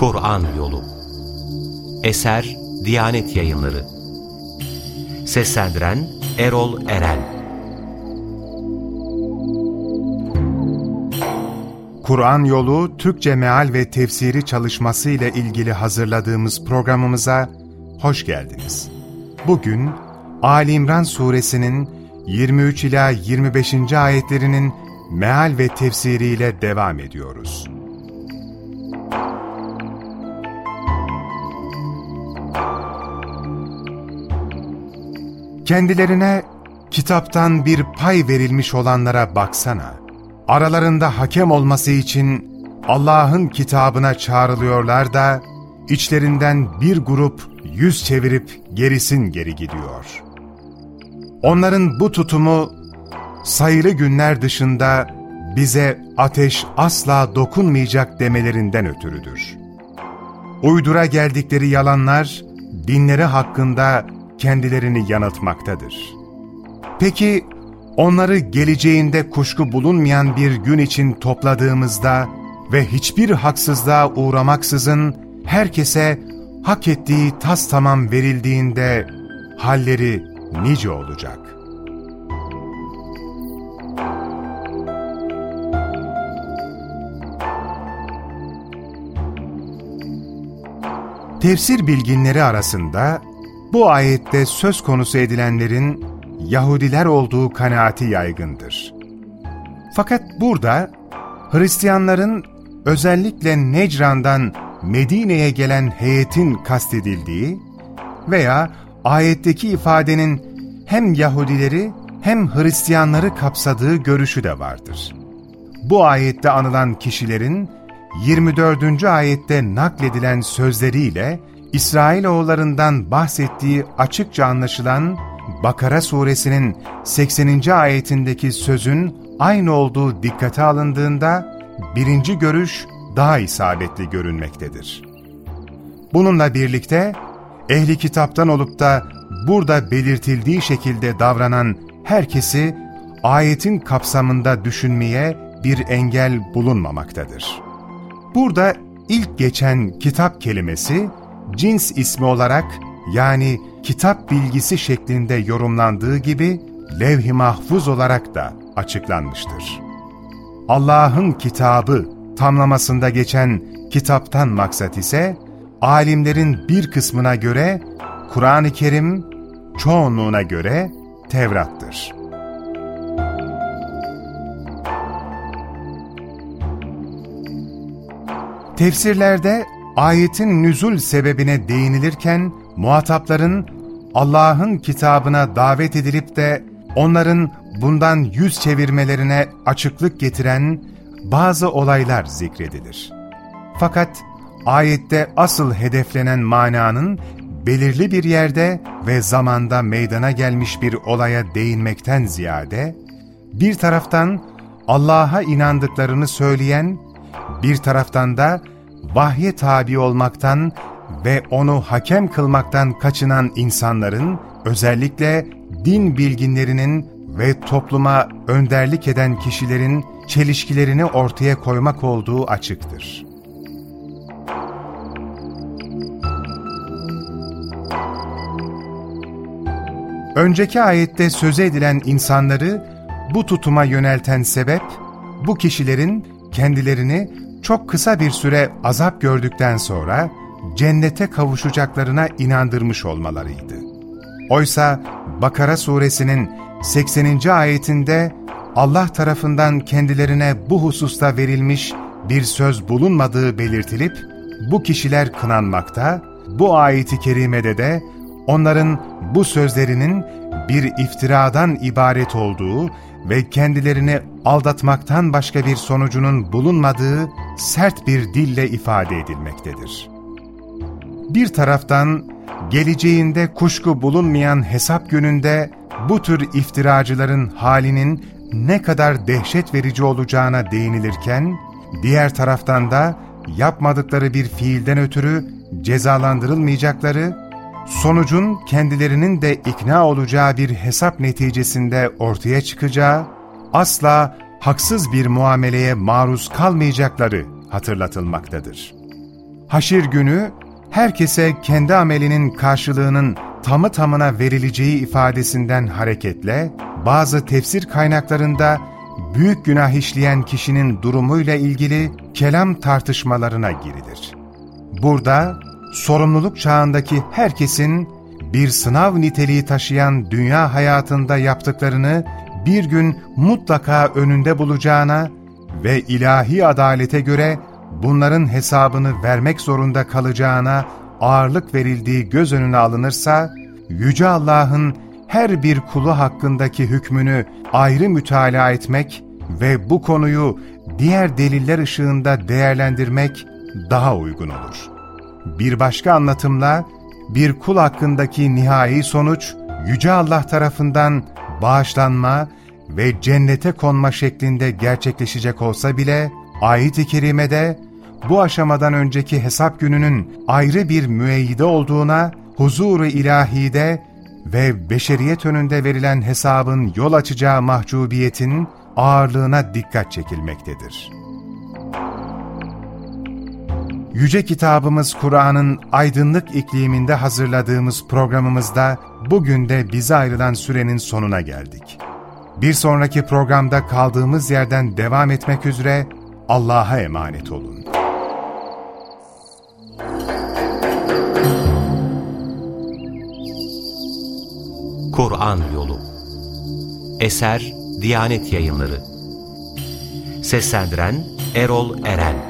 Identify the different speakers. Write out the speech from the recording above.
Speaker 1: Kur'an Yolu Eser Diyanet Yayınları Seslendiren Erol Eren
Speaker 2: Kur'an Yolu Türkçe Meal ve Tefsiri çalışması ile ilgili hazırladığımız programımıza hoş geldiniz. Bugün Ali İmran Suresinin 23 ila 25. ayetlerinin meal ve tefsiriyle devam ediyoruz. Kendilerine kitaptan bir pay verilmiş olanlara baksana. Aralarında hakem olması için Allah'ın kitabına çağrılıyorlar da içlerinden bir grup yüz çevirip gerisin geri gidiyor. Onların bu tutumu sayılı günler dışında bize ateş asla dokunmayacak demelerinden ötürüdür. Uydura geldikleri yalanlar dinleri hakkında kendilerini yanıltmaktadır. Peki onları geleceğinde kuşku bulunmayan bir gün için topladığımızda ve hiçbir haksızlığa uğramaksızın herkese hak ettiği tas tamam verildiğinde halleri nice olacak. Tefsir bilginleri arasında bu ayette söz konusu edilenlerin Yahudiler olduğu kanaati yaygındır. Fakat burada Hristiyanların özellikle Necran'dan Medine'ye gelen heyetin kastedildiği veya ayetteki ifadenin hem Yahudileri hem Hristiyanları kapsadığı görüşü de vardır. Bu ayette anılan kişilerin 24. ayette nakledilen sözleriyle İsrailoğullarından bahsettiği açıkça anlaşılan Bakara suresinin 80. ayetindeki sözün aynı olduğu dikkate alındığında birinci görüş daha isabetli görünmektedir. Bununla birlikte ehli kitaptan olup da burada belirtildiği şekilde davranan herkesi ayetin kapsamında düşünmeye bir engel bulunmamaktadır. Burada ilk geçen kitap kelimesi cins ismi olarak yani kitap bilgisi şeklinde yorumlandığı gibi levh-i mahfuz olarak da açıklanmıştır. Allah'ın kitabı tamlamasında geçen kitaptan maksat ise alimlerin bir kısmına göre Kur'an-ı Kerim, çoğunluğuna göre Tevrat'tır. Tefsirlerde ayetin nüzul sebebine değinilirken muhatapların Allah'ın kitabına davet edilip de onların bundan yüz çevirmelerine açıklık getiren bazı olaylar zikredilir. Fakat ayette asıl hedeflenen mananın belirli bir yerde ve zamanda meydana gelmiş bir olaya değinmekten ziyade, bir taraftan Allah'a inandıklarını söyleyen, bir taraftan da vahye tabi olmaktan ve onu hakem kılmaktan kaçınan insanların, özellikle din bilginlerinin ve topluma önderlik eden kişilerin çelişkilerini ortaya koymak olduğu açıktır. Önceki ayette söze edilen insanları bu tutuma yönelten sebep, bu kişilerin kendilerini çok kısa bir süre azap gördükten sonra cennete kavuşacaklarına inandırmış olmalarıydı. Oysa Bakara suresinin 80. ayetinde Allah tarafından kendilerine bu hususta verilmiş bir söz bulunmadığı belirtilip, bu kişiler kınanmakta, bu ayeti kerimede de onların bu sözlerinin bir iftiradan ibaret olduğu ve kendilerini aldatmaktan başka bir sonucunun bulunmadığı sert bir dille ifade edilmektedir. Bir taraftan geleceğinde kuşku bulunmayan hesap gününde bu tür iftiracıların halinin ne kadar dehşet verici olacağına değinilirken, diğer taraftan da yapmadıkları bir fiilden ötürü cezalandırılmayacakları, sonucun kendilerinin de ikna olacağı bir hesap neticesinde ortaya çıkacağı, asla haksız bir muameleye maruz kalmayacakları hatırlatılmaktadır. Haşir günü herkese kendi amelinin karşılığının tamı tamına verileceği ifadesinden hareketle bazı tefsir kaynaklarında büyük günah işleyen kişinin durumuyla ilgili kelam tartışmalarına girilir. Burada sorumluluk çağındaki herkesin bir sınav niteliği taşıyan dünya hayatında yaptıklarını bir gün mutlaka önünde bulacağına ve ilahi adalete göre bunların hesabını vermek zorunda kalacağına ağırlık verildiği göz önüne alınırsa, Yüce Allah'ın her bir kulu hakkındaki hükmünü ayrı mütalaa etmek ve bu konuyu diğer deliller ışığında değerlendirmek daha uygun olur. Bir başka anlatımla, bir kul hakkındaki nihai sonuç, Yüce Allah tarafından bağışlanma ve cennete konma şeklinde gerçekleşecek olsa bile, ayet-i kerimede bu aşamadan önceki hesap gününün ayrı bir müeyyide olduğuna, huzuru ilahide ve beşeriyet önünde verilen hesabın yol açacağı mahcubiyetin ağırlığına dikkat çekilmektedir. Yüce kitabımız Kur'an'ın aydınlık ikliminde hazırladığımız programımızda bugün de bize ayrılan sürenin sonuna geldik. Bir sonraki programda kaldığımız yerden devam etmek üzere Allah'a emanet olun.
Speaker 1: Kur'an Yolu Eser Diyanet Yayınları Seslendiren Erol Eren